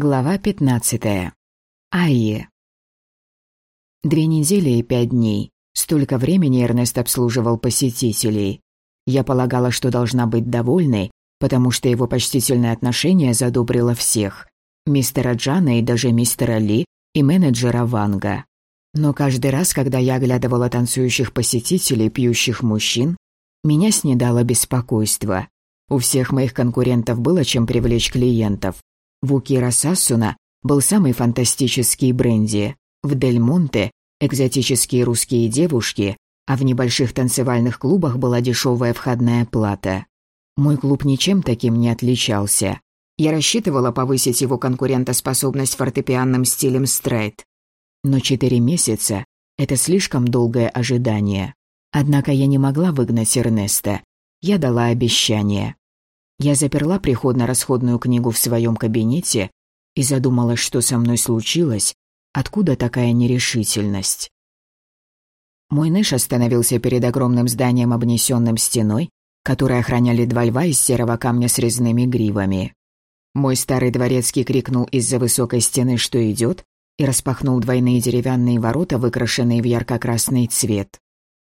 Глава 15. Айе. Две недели и пять дней. Столько времени Эрнест обслуживал посетителей. Я полагала, что должна быть довольной, потому что его почтительное отношение задобрило всех. Мистера Джана и даже мистера Ли, и менеджера Ванга. Но каждый раз, когда я оглядывала танцующих посетителей, пьющих мужчин, меня снедало беспокойство. У всех моих конкурентов было чем привлечь клиентов. В Укира Сассуна был самый фантастический бренди. В Дель Монте – экзотические русские девушки, а в небольших танцевальных клубах была дешевая входная плата. Мой клуб ничем таким не отличался. Я рассчитывала повысить его конкурентоспособность фортепианным стилем стрейт. Но четыре месяца – это слишком долгое ожидание. Однако я не могла выгнать Эрнеста. Я дала обещание. Я заперла приходно-расходную книгу в своем кабинете и задумалась, что со мной случилось, откуда такая нерешительность. Мой Нэш остановился перед огромным зданием, обнесенным стеной, которое охраняли два льва из серого камня с резными гривами. Мой старый дворецкий крикнул из-за высокой стены, что идет, и распахнул двойные деревянные ворота, выкрашенные в ярко-красный цвет.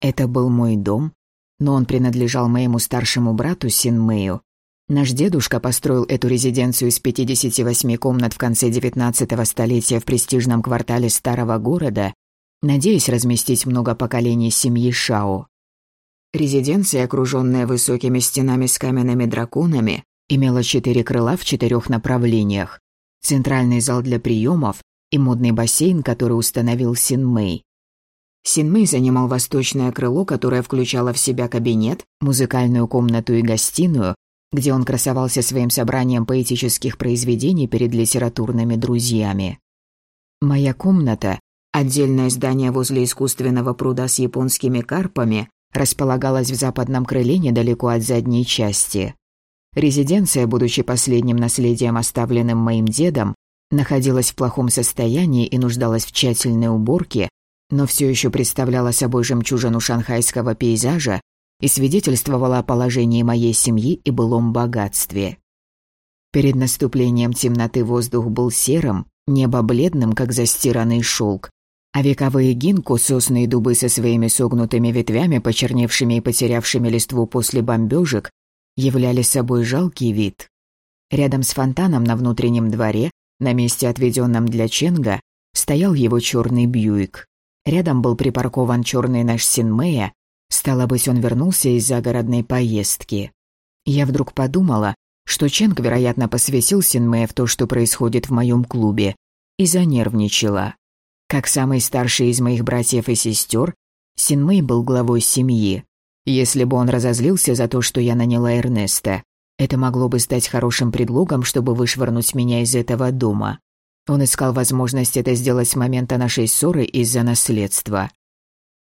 Это был мой дом, но он принадлежал моему старшему брату Синмэю, Наш дедушка построил эту резиденцию из 58 комнат в конце 19 столетия в престижном квартале старого города, надеясь разместить много поколений семьи Шао. Резиденция, окруженная высокими стенами с каменными драконами, имела четыре крыла в четырех направлениях. Центральный зал для приемов и модный бассейн, который установил Синмэй. Синмэй занимал восточное крыло, которое включало в себя кабинет, музыкальную комнату и гостиную, где он красовался своим собранием поэтических произведений перед литературными друзьями. Моя комната, отдельное здание возле искусственного пруда с японскими карпами, располагалась в западном крыле недалеко от задней части. Резиденция, будучи последним наследием, оставленным моим дедом, находилась в плохом состоянии и нуждалась в тщательной уборке, но все еще представляла собой жемчужину шанхайского пейзажа и свидетельствовала о положении моей семьи и былом богатстве. Перед наступлением темноты воздух был серым, небо бледным, как застиранный шелк, а вековые гинку, сосны и дубы со своими согнутыми ветвями, почерневшими и потерявшими листву после бомбежек, являли собой жалкий вид. Рядом с фонтаном на внутреннем дворе, на месте, отведенном для Ченга, стоял его черный Бьюик. Рядом был припаркован черный наш Синмея, Стало быть, он вернулся из загородной поездки. Я вдруг подумала, что Ченг, вероятно, посвятил Синмэя в то, что происходит в моем клубе, и занервничала. Как самый старший из моих братьев и сестер, Синмэй был главой семьи. Если бы он разозлился за то, что я наняла Эрнеста, это могло бы стать хорошим предлогом, чтобы вышвырнуть меня из этого дома. Он искал возможность это сделать с момента нашей ссоры из-за наследства.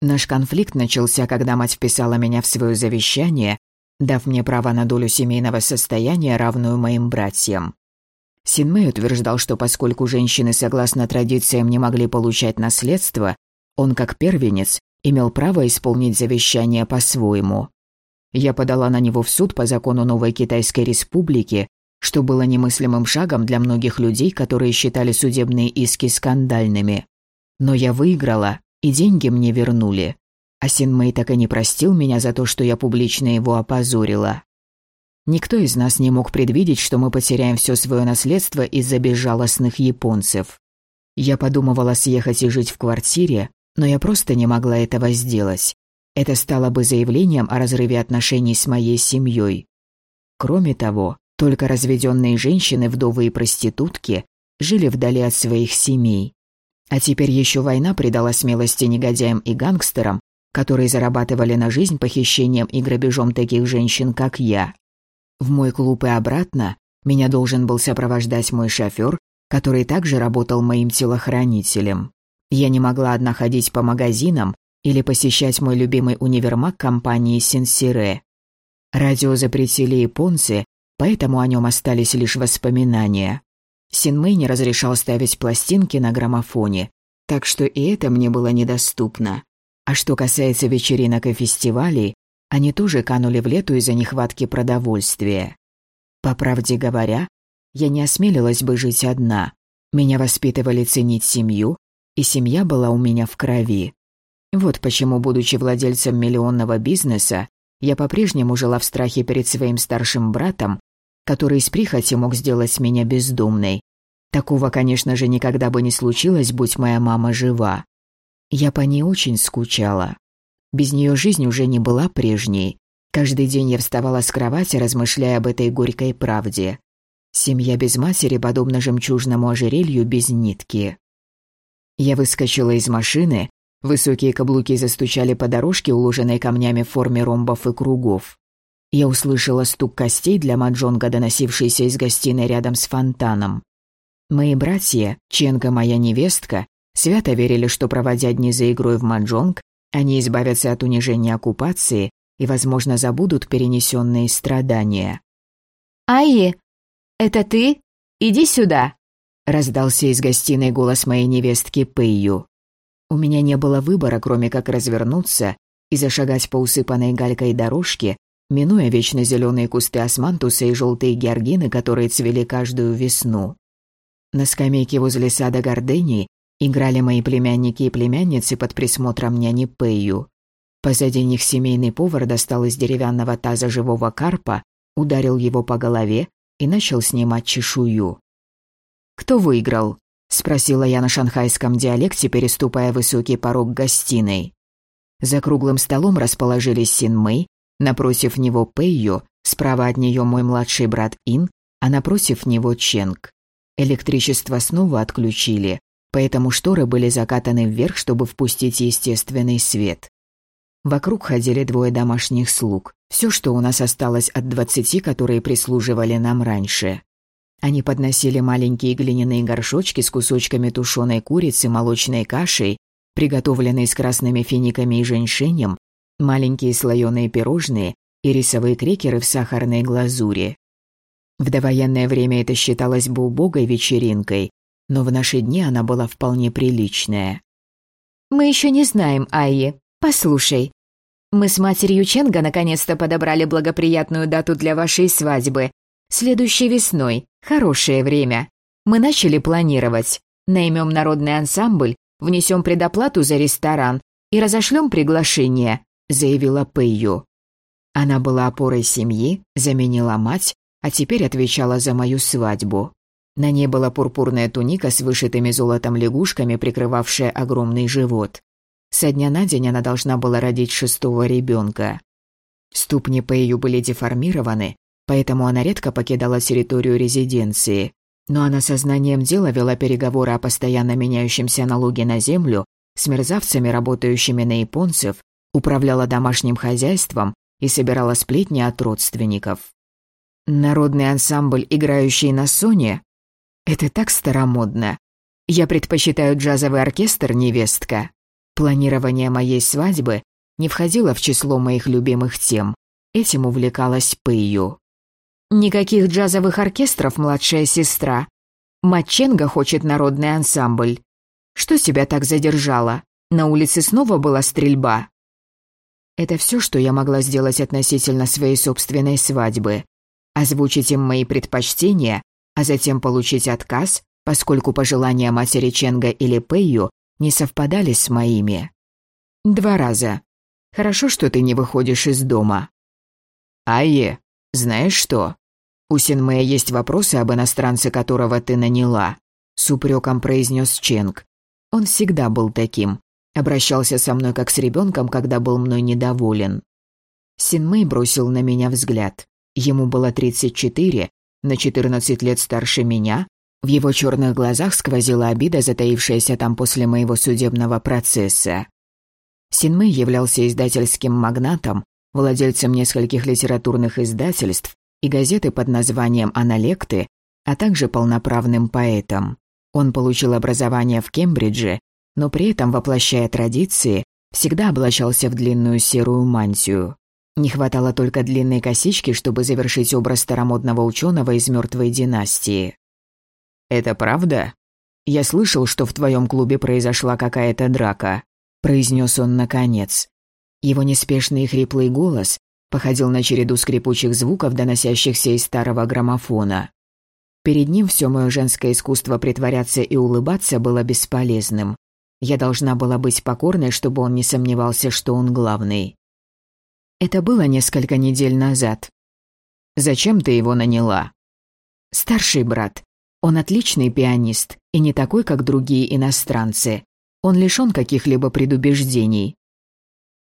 Наш конфликт начался, когда мать вписала меня в свое завещание, дав мне право на долю семейного состояния, равную моим братьям. Синмэй утверждал, что поскольку женщины, согласно традициям, не могли получать наследство, он, как первенец, имел право исполнить завещание по-своему. Я подала на него в суд по закону Новой Китайской Республики, что было немыслимым шагом для многих людей, которые считали судебные иски скандальными. Но я выиграла, и деньги мне вернули. А Синмэй так и не простил меня за то, что я публично его опозорила. Никто из нас не мог предвидеть, что мы потеряем все свое наследство из-за безжалостных японцев. Я подумывала съехать и жить в квартире, но я просто не могла этого сделать. Это стало бы заявлением о разрыве отношений с моей семьей. Кроме того, только разведенные женщины, вдовы и проститутки жили вдали от своих семей. А теперь еще война придала смелости негодяям и гангстерам, которые зарабатывали на жизнь похищением и грабежом таких женщин, как я. В мой клуб и обратно меня должен был сопровождать мой шофер, который также работал моим телохранителем. Я не могла одна ходить по магазинам или посещать мой любимый универмаг компании Сенсире. Радио запретили японцы, поэтому о нем остались лишь воспоминания. Синмэй не разрешал ставить пластинки на граммофоне, так что и это мне было недоступно. А что касается вечеринок и фестивалей, они тоже канули в лету из-за нехватки продовольствия. По правде говоря, я не осмелилась бы жить одна. Меня воспитывали ценить семью, и семья была у меня в крови. Вот почему, будучи владельцем миллионного бизнеса, я по-прежнему жила в страхе перед своим старшим братом, который с прихоти мог сделать меня бездумной. Такого, конечно же, никогда бы не случилось, будь моя мама жива. Я по ней очень скучала. Без нее жизнь уже не была прежней. Каждый день я вставала с кровати, размышляя об этой горькой правде. Семья без матери подобна жемчужному ожерелью без нитки. Я выскочила из машины, высокие каблуки застучали по дорожке, уложенной камнями в форме ромбов и кругов. Я услышала стук костей для маджонга, доносившийся из гостиной рядом с фонтаном. Мои братья, Ченка моя невестка, свято верили, что, проводя дни за игрой в маджонг, они избавятся от унижения оккупации и, возможно, забудут перенесенные страдания. «Аи, это ты? Иди сюда!» Раздался из гостиной голос моей невестки Пэйю. У меня не было выбора, кроме как развернуться и зашагать по усыпанной галькой дорожке, минуя вечно зеленые кусты османтуса и желтые георгины, которые цвели каждую весну. На скамейке возле сада Гордений играли мои племянники и племянницы под присмотром няни Пэйю. Позади них семейный повар достал из деревянного таза живого карпа, ударил его по голове и начал снимать чешую. «Кто выиграл?» — спросила я на шанхайском диалекте, переступая высокий порог гостиной. За круглым столом расположились Син Мэй, напротив него Пэйю, справа от нее мой младший брат Ин, а напротив него Ченг. Электричество снова отключили, поэтому шторы были закатаны вверх, чтобы впустить естественный свет. Вокруг ходили двое домашних слуг. Все, что у нас осталось от двадцати, которые прислуживали нам раньше. Они подносили маленькие глиняные горшочки с кусочками тушеной курицы, молочной кашей, приготовленной с красными финиками и женьшенем, маленькие слоеные пирожные и рисовые крекеры в сахарной глазури. В довоенное время это считалось бы убогой вечеринкой, но в наши дни она была вполне приличная. «Мы еще не знаем, Айи. Послушай, мы с матерью Ченга наконец-то подобрали благоприятную дату для вашей свадьбы. Следующей весной. Хорошее время. Мы начали планировать. Наймем народный ансамбль, внесем предоплату за ресторан и разошлем приглашение», — заявила Пэйю. Она была опорой семьи, заменила мать, а теперь отвечала за мою свадьбу. На ней была пурпурная туника с вышитыми золотом лягушками, прикрывавшая огромный живот. Со дня на день она должна была родить шестого ребенка. Ступни Пэйю были деформированы, поэтому она редко покидала территорию резиденции. Но она сознанием дела вела переговоры о постоянно меняющемся налоге на землю с мерзавцами, работающими на японцев, управляла домашним хозяйством и собирала сплетни от родственников. Народный ансамбль, играющий на соне? Это так старомодно. Я предпочитаю джазовый оркестр, невестка. Планирование моей свадьбы не входило в число моих любимых тем. Этим увлекалась Пэйю. «Никаких джазовых оркестров, младшая сестра. Матченга хочет народный ансамбль. Что тебя так задержало? На улице снова была стрельба?» Это все, что я могла сделать относительно своей собственной свадьбы. Озвучить им мои предпочтения, а затем получить отказ, поскольку пожелания матери Ченга или Пэйю не совпадали с моими. Два раза. Хорошо, что ты не выходишь из дома. Айе, знаешь что? У Синмэя есть вопросы об иностранце, которого ты наняла. С упреком произнес Ченг. Он всегда был таким. Обращался со мной как с ребенком, когда был мной недоволен. Синмэй бросил на меня взгляд. Ему было 34, на 14 лет старше меня, в его черных глазах сквозила обида, затаившаяся там после моего судебного процесса. Синмэй являлся издательским магнатом, владельцем нескольких литературных издательств и газеты под названием «Аналекты», а также полноправным поэтом. Он получил образование в Кембридже, но при этом, воплощая традиции, всегда облачался в длинную серую мантию. Не хватало только длинной косички, чтобы завершить образ старомодного ученого из мертвой династии. «Это правда? Я слышал, что в твоем клубе произошла какая-то драка», — произнес он наконец. Его неспешный и хриплый голос походил на череду скрипучих звуков, доносящихся из старого граммофона. Перед ним все мое женское искусство притворяться и улыбаться было бесполезным. Я должна была быть покорной, чтобы он не сомневался, что он главный. Это было несколько недель назад. «Зачем ты его наняла?» «Старший брат. Он отличный пианист и не такой, как другие иностранцы. Он лишён каких-либо предубеждений.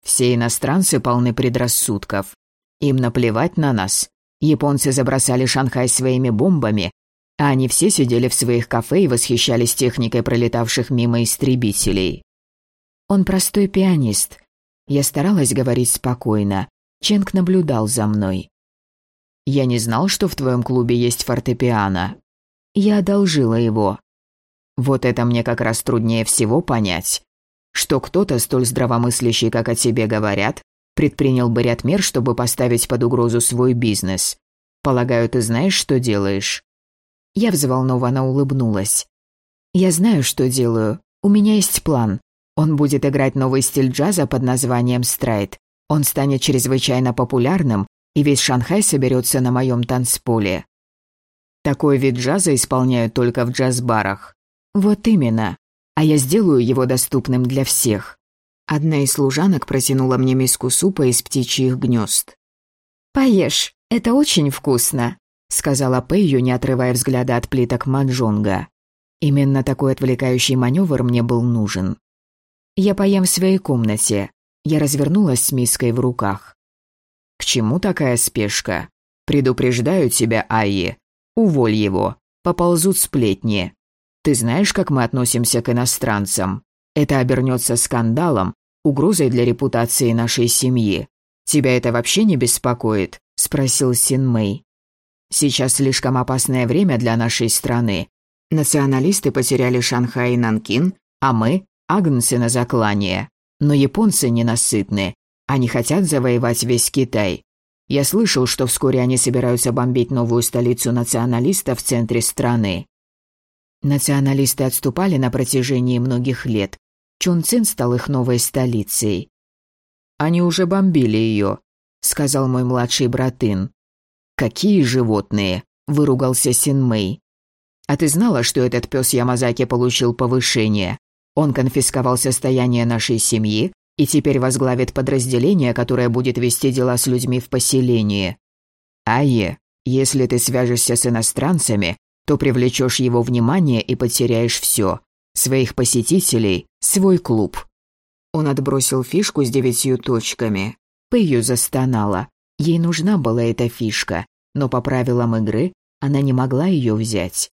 Все иностранцы полны предрассудков. Им наплевать на нас. Японцы забросали Шанхай своими бомбами, они все сидели в своих кафе и восхищались техникой пролетавших мимо истребителей. Он простой пианист. Я старалась говорить спокойно. Ченг наблюдал за мной. «Я не знал, что в твоем клубе есть фортепиано. Я одолжила его. Вот это мне как раз труднее всего понять. Что кто-то, столь здравомыслящий, как о тебе говорят, предпринял бы ряд мер, чтобы поставить под угрозу свой бизнес. Полагаю, ты знаешь, что делаешь?» Я взволнованно улыбнулась. «Я знаю, что делаю. У меня есть план. Он будет играть новый стиль джаза под названием «Страйт». Он станет чрезвычайно популярным, и весь Шанхай соберется на моем танцполе. Такой вид джаза исполняют только в джаз-барах. Вот именно. А я сделаю его доступным для всех. Одна из служанок протянула мне миску супа из птичьих гнезд. «Поешь, это очень вкусно», — сказала Пэйю, не отрывая взгляда от плиток маджонга. Именно такой отвлекающий маневр мне был нужен. Я поем в своей комнате. Я развернулась с миской в руках. «К чему такая спешка? Предупреждаю тебя, Айи. Уволь его. Поползут сплетни. Ты знаешь, как мы относимся к иностранцам? Это обернется скандалом, угрозой для репутации нашей семьи. Тебя это вообще не беспокоит?» – спросил Син Мэй. «Сейчас слишком опасное время для нашей страны. Националисты потеряли Шанхай и Нанкин, а мы – агнцы на заклание. Но японцы ненасытны. Они хотят завоевать весь Китай. Я слышал, что вскоре они собираются бомбить новую столицу националистов в центре страны. Националисты отступали на протяжении многих лет, Чунцин стал их новой столицей. «Они уже бомбили ее», — сказал мой младший братын. «Какие животные!» — выругался Синмэй. «А ты знала, что этот пес Ямазаки получил повышение? Он конфисковал состояние нашей семьи и теперь возглавит подразделение, которое будет вести дела с людьми в поселении. Айе, если ты свяжешься с иностранцами, то привлечешь его внимание и потеряешь все своих посетителей, свой клуб. Он отбросил фишку с девятью точками. Пэйю застонала. Ей нужна была эта фишка, но по правилам игры она не могла ее взять.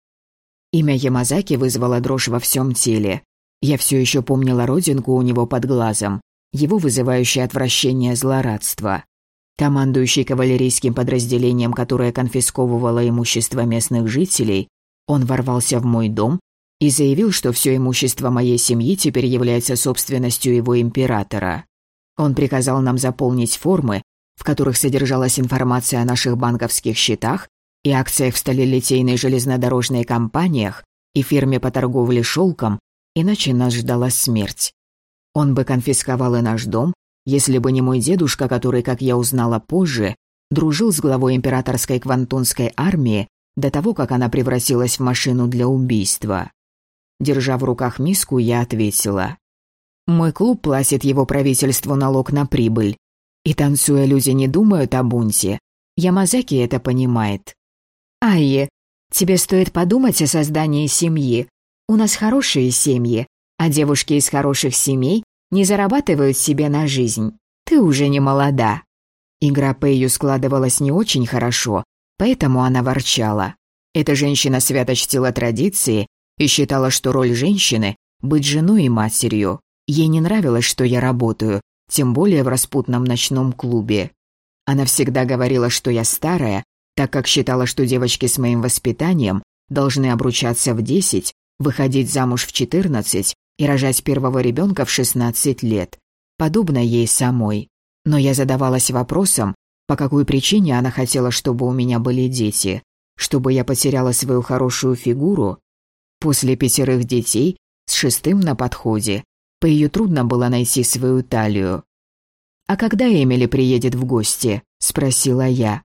Имя Ямазаки вызвало дрожь во всем теле. Я все еще помнила родинку у него под глазом, его вызывающее отвращение злорадство. Командующий кавалерийским подразделением, которое конфисковывало имущество местных жителей, он ворвался в мой дом и заявил, что все имущество моей семьи теперь является собственностью его императора. Он приказал нам заполнить формы, в которых содержалась информация о наших банковских счетах и акциях в сталелитейной железнодорожной компаниях и фирме по торговле шелком, иначе нас ждала смерть. Он бы конфисковал и наш дом, если бы не мой дедушка, который, как я узнала позже, дружил с главой императорской квантунской армии до того, как она превратилась в машину для убийства. Держа в руках миску, я ответила. Мой клуб платит его правительству налог на прибыль. И танцуя люди не думают о бунте. Ямазаки это понимает. Айе, тебе стоит подумать о создании семьи. У нас хорошие семьи, а девушки из хороших семей не зарабатывают себе на жизнь. Ты уже не молода. Игра Пэйю складывалась не очень хорошо, поэтому она ворчала. Эта женщина свято чтила традиции и считала, что роль женщины – быть женой и матерью. Ей не нравилось, что я работаю, тем более в распутном ночном клубе. Она всегда говорила, что я старая, так как считала, что девочки с моим воспитанием должны обручаться в 10, выходить замуж в 14 и рожать первого ребенка в 16 лет, подобно ей самой. Но я задавалась вопросом, по какой причине она хотела, чтобы у меня были дети, чтобы я потеряла свою хорошую фигуру После пятерых детей, с шестым на подходе, по ее трудно было найти свою талию. «А когда Эмили приедет в гости?» – спросила я.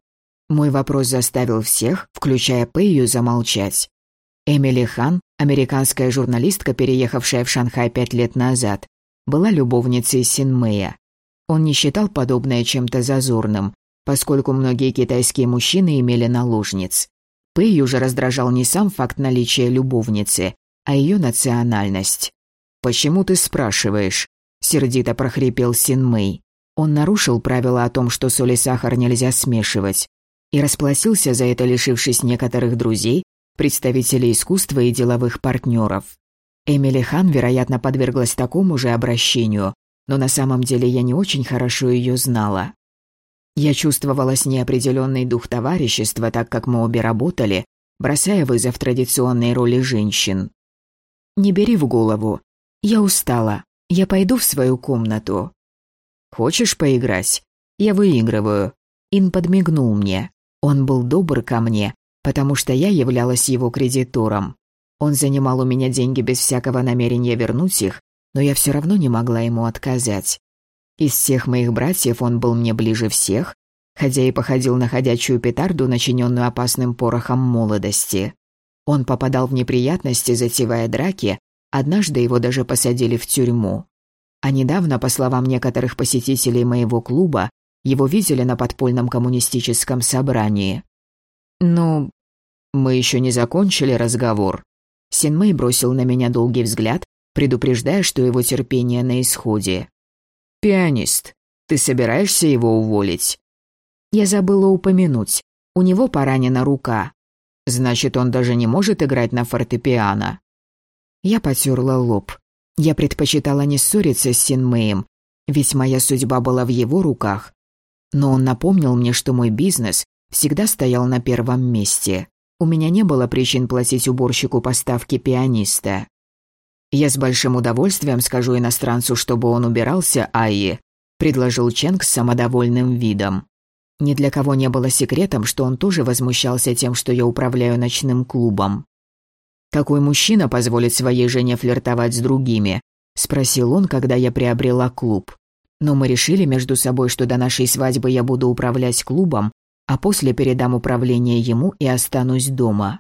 Мой вопрос заставил всех, включая Пэйю, замолчать. Эмили Хан, американская журналистка, переехавшая в Шанхай пять лет назад, была любовницей Синмэя. Он не считал подобное чем-то зазорным, поскольку многие китайские мужчины имели наложниц. Пэйю же раздражал не сам факт наличия любовницы, а ее национальность. «Почему ты спрашиваешь?» – сердито прохрипел Синмэй. Он нарушил правила о том, что соль и сахар нельзя смешивать, и расплатился за это, лишившись некоторых друзей, представителей искусства и деловых партнеров. Эмили Хан, вероятно, подверглась такому же обращению, но на самом деле я не очень хорошо ее знала. Я чувствовала с ней определенный дух товарищества, так как мы обе работали, бросая вызов традиционной роли женщин. «Не бери в голову. Я устала. Я пойду в свою комнату». «Хочешь поиграть? Я выигрываю». Ин подмигнул мне. Он был добр ко мне, потому что я являлась его кредитором. Он занимал у меня деньги без всякого намерения вернуть их, но я все равно не могла ему отказать. Из всех моих братьев он был мне ближе всех, хотя и походил на ходячую петарду, начиненную опасным порохом молодости. Он попадал в неприятности, затевая драки, однажды его даже посадили в тюрьму. А недавно, по словам некоторых посетителей моего клуба, его видели на подпольном коммунистическом собрании. «Ну, мы еще не закончили разговор». Синмэй бросил на меня долгий взгляд, предупреждая, что его терпение на исходе. «Пианист, ты собираешься его уволить?» Я забыла упомянуть. У него поранена рука. Значит, он даже не может играть на фортепиано. Я потерла лоб. Я предпочитала не ссориться с Синмэем, ведь моя судьба была в его руках, но он напомнил мне, что мой бизнес всегда стоял на первом месте. У меня не было причин платить уборщику поставки пианиста. «Я с большим удовольствием скажу иностранцу, чтобы он убирался, Айи», – предложил Ченг с самодовольным видом. Ни для кого не было секретом, что он тоже возмущался тем, что я управляю ночным клубом. «Какой мужчина позволит своей жене флиртовать с другими?» – спросил он, когда я приобрела клуб. Но мы решили между собой, что до нашей свадьбы я буду управлять клубом, а после передам управление ему и останусь дома.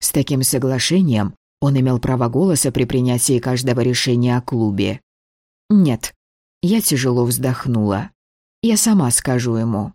С таким соглашением он имел право голоса при принятии каждого решения о клубе. Нет, я тяжело вздохнула. Я сама скажу ему.